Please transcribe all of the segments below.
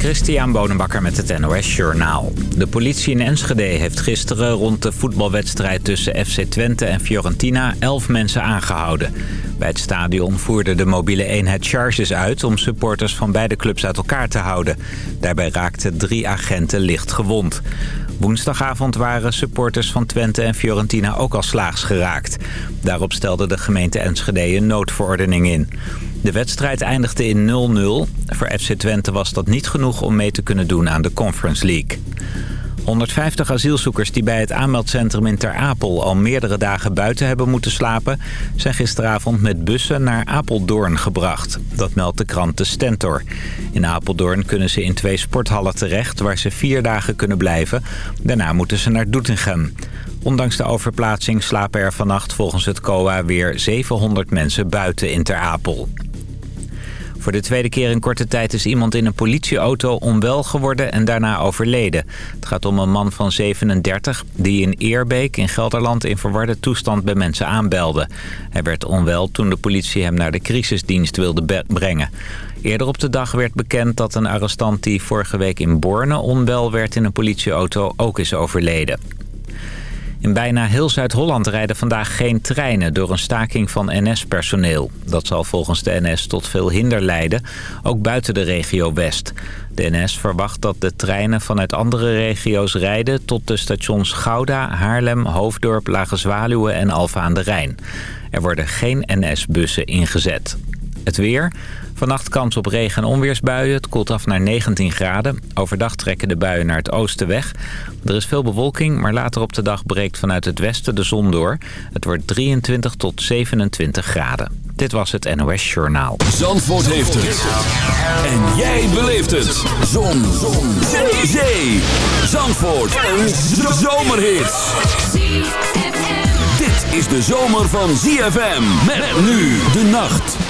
Christian Bonenbakker met het NOS Journaal. De politie in Enschede heeft gisteren rond de voetbalwedstrijd tussen FC Twente en Fiorentina 11 mensen aangehouden. Bij het stadion voerde de mobiele eenheid charges uit om supporters van beide clubs uit elkaar te houden. Daarbij raakten drie agenten licht gewond. Woensdagavond waren supporters van Twente en Fiorentina ook al slaags geraakt. Daarop stelde de gemeente Enschede een noodverordening in. De wedstrijd eindigde in 0-0. Voor FC Twente was dat niet genoeg om mee te kunnen doen aan de Conference League. 150 asielzoekers die bij het aanmeldcentrum in Ter Apel al meerdere dagen buiten hebben moeten slapen... zijn gisteravond met bussen naar Apeldoorn gebracht. Dat meldt de krant De Stentor. In Apeldoorn kunnen ze in twee sporthallen terecht waar ze vier dagen kunnen blijven. Daarna moeten ze naar Doetinchem. Ondanks de overplaatsing slapen er vannacht volgens het COA weer 700 mensen buiten in Ter Apel. Voor de tweede keer in korte tijd is iemand in een politieauto onwel geworden en daarna overleden. Het gaat om een man van 37 die in Eerbeek in Gelderland in verwarde toestand bij mensen aanbelde. Hij werd onwel toen de politie hem naar de crisisdienst wilde brengen. Eerder op de dag werd bekend dat een arrestant die vorige week in Borne onwel werd in een politieauto ook is overleden. In bijna heel Zuid-Holland rijden vandaag geen treinen door een staking van NS-personeel. Dat zal volgens de NS tot veel hinder leiden, ook buiten de regio West. De NS verwacht dat de treinen vanuit andere regio's rijden tot de stations Gouda, Haarlem, Hoofddorp, Lage Zwaluwe en Alfa aan de Rijn. Er worden geen NS-bussen ingezet. Het weer... Vannacht kans op regen- en onweersbuien. Het koelt af naar 19 graden. Overdag trekken de buien naar het oosten weg. Er is veel bewolking, maar later op de dag breekt vanuit het westen de zon door. Het wordt 23 tot 27 graden. Dit was het NOS Journaal. Zandvoort heeft het. En jij beleeft het. Zon. zon. Zee. Zee. Zandvoort. Een zomerhit. Dit is de zomer van ZFM. Met nu de nacht.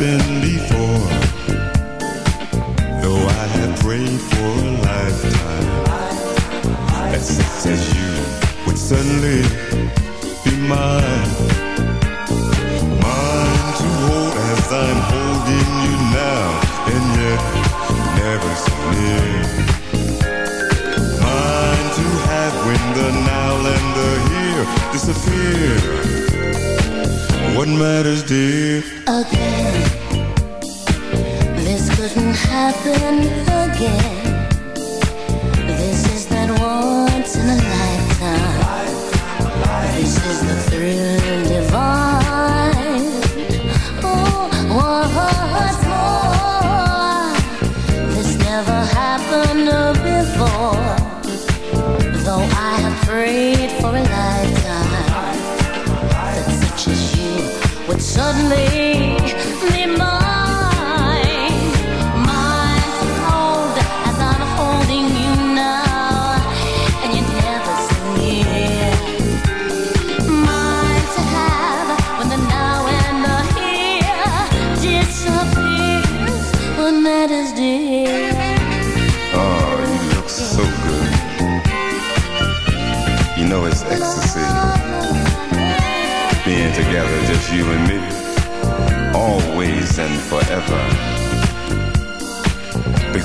Never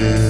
Happen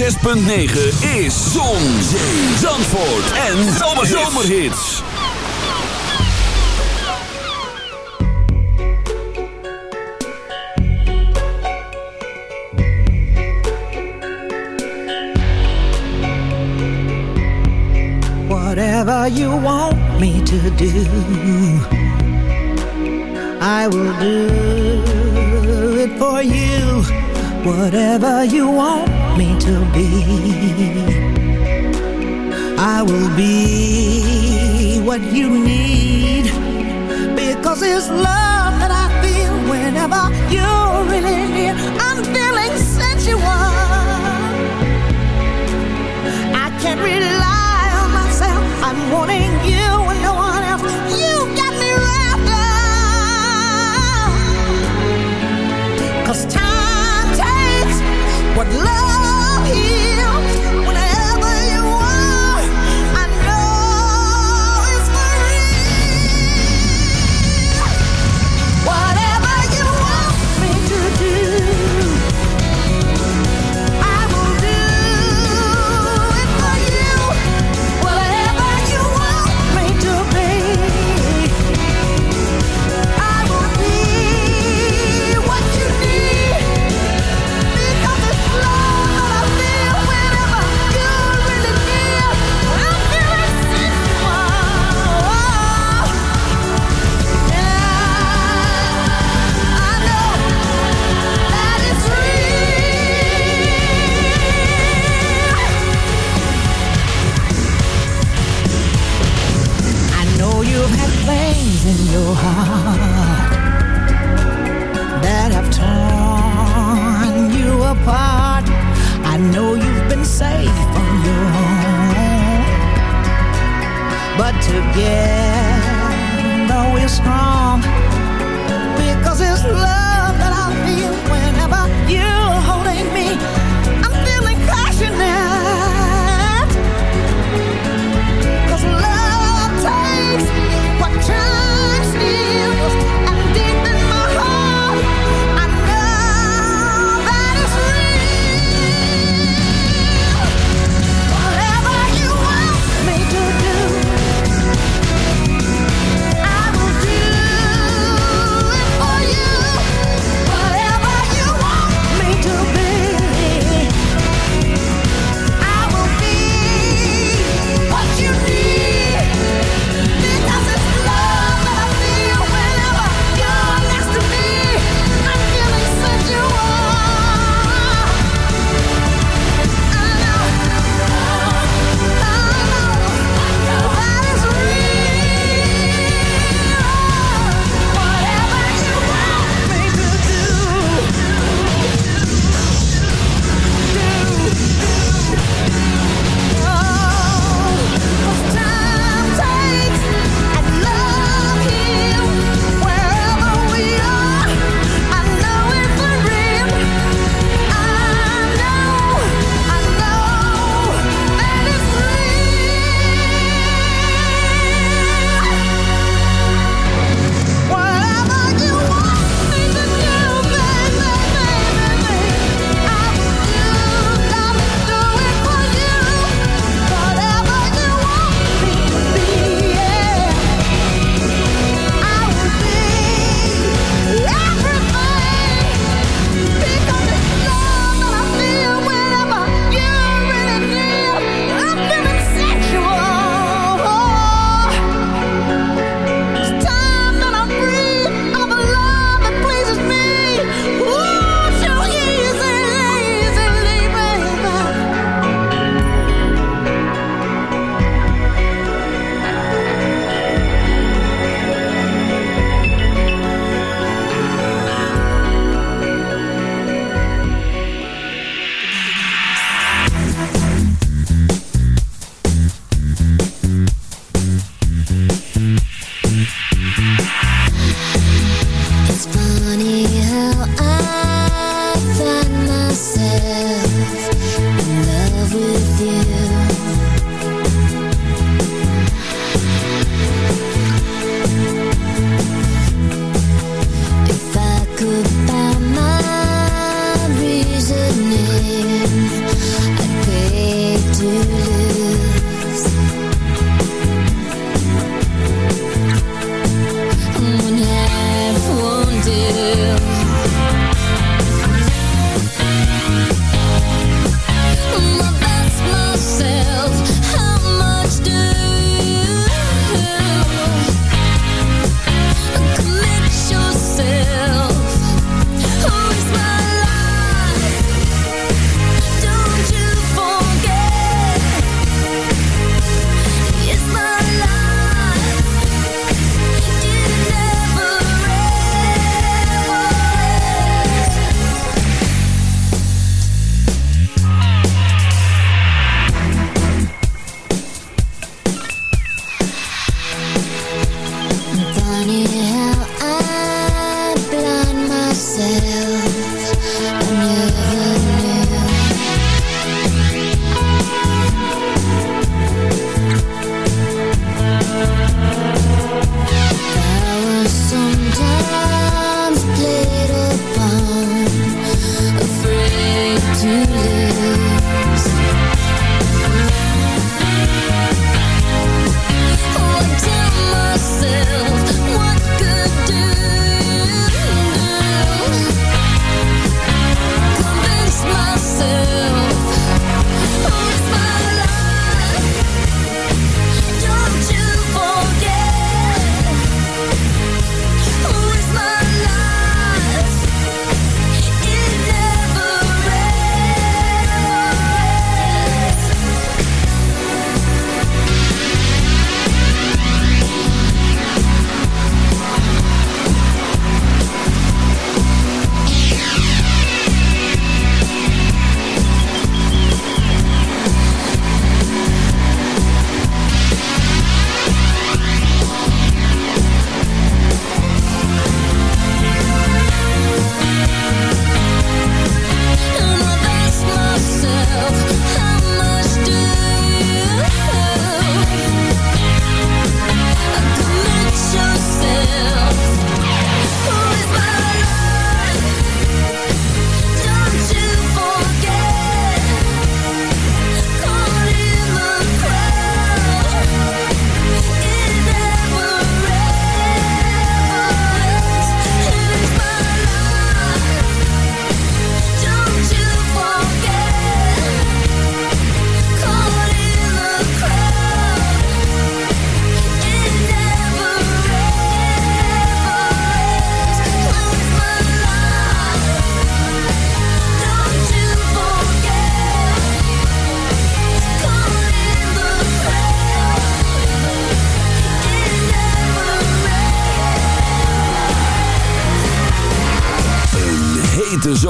106.9 is Zon, Zee, Zandvoort en Zomerhits. Whatever you want me to do, I will do it for you. Whatever you want me to be. I will be what you need Because it's love that I feel whenever you're really near.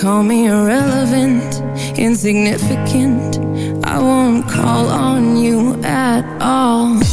call me irrelevant, insignificant. I won't call on you at all.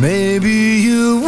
Maybe you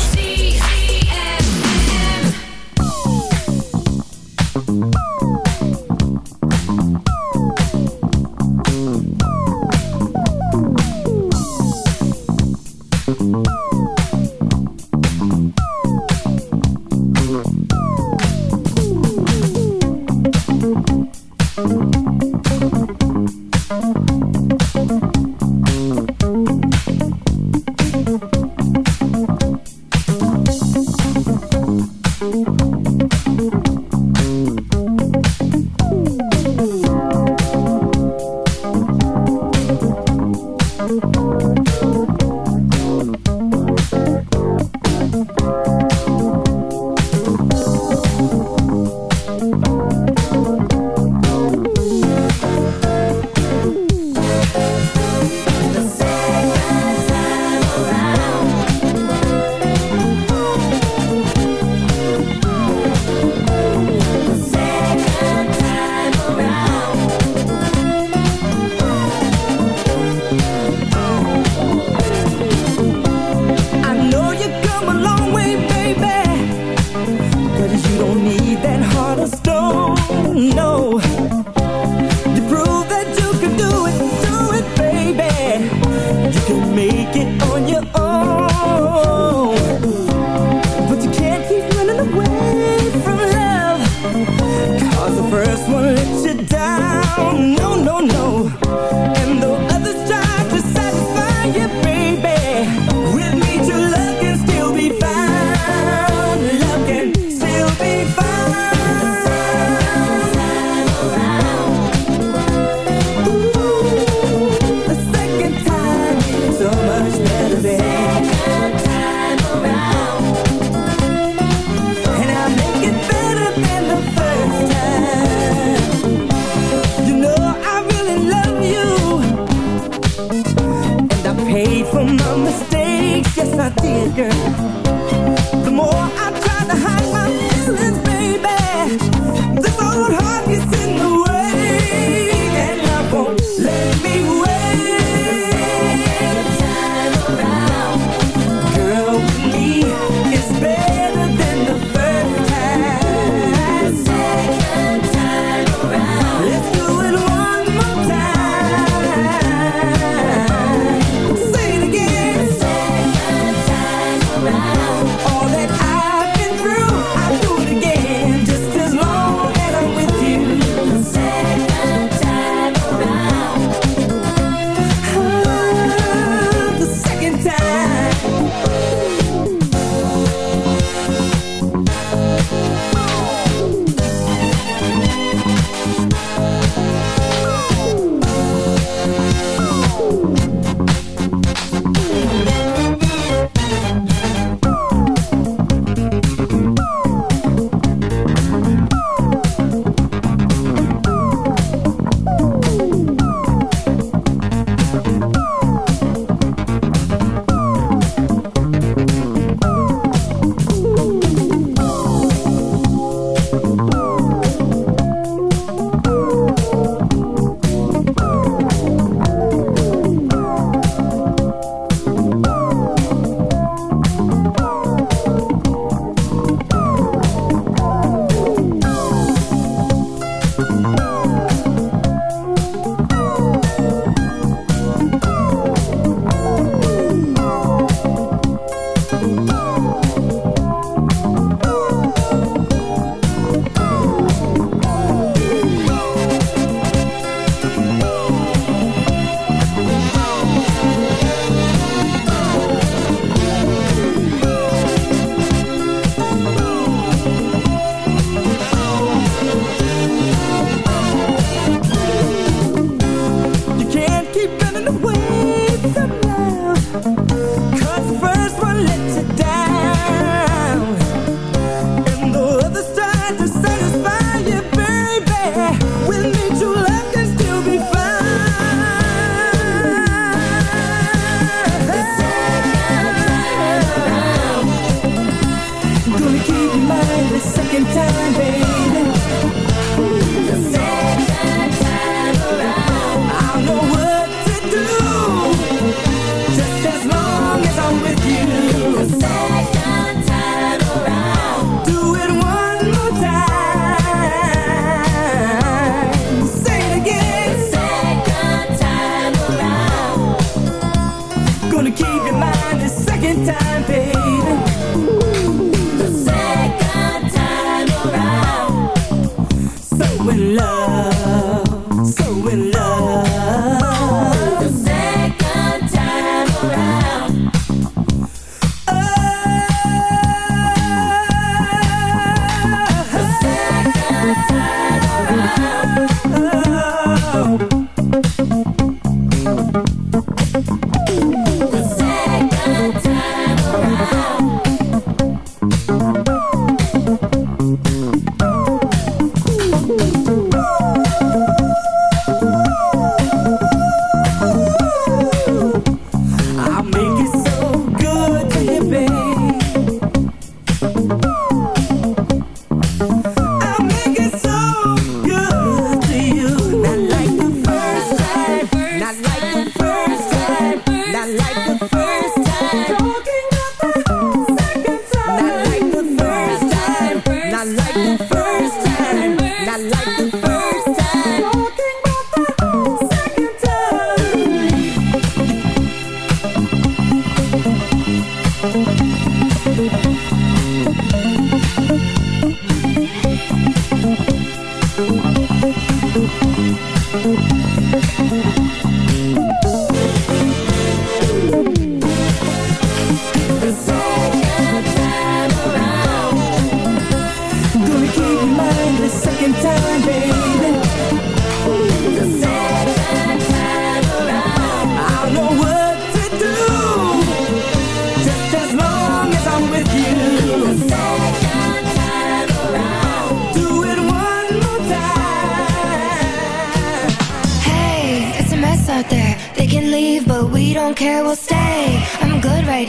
first one.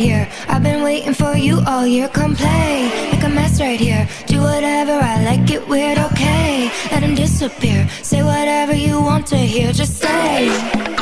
here. I've been waiting for you all year. Come play, make a mess right here. Do whatever I like, it weird, okay. Let him disappear. Say whatever you want to hear, just say.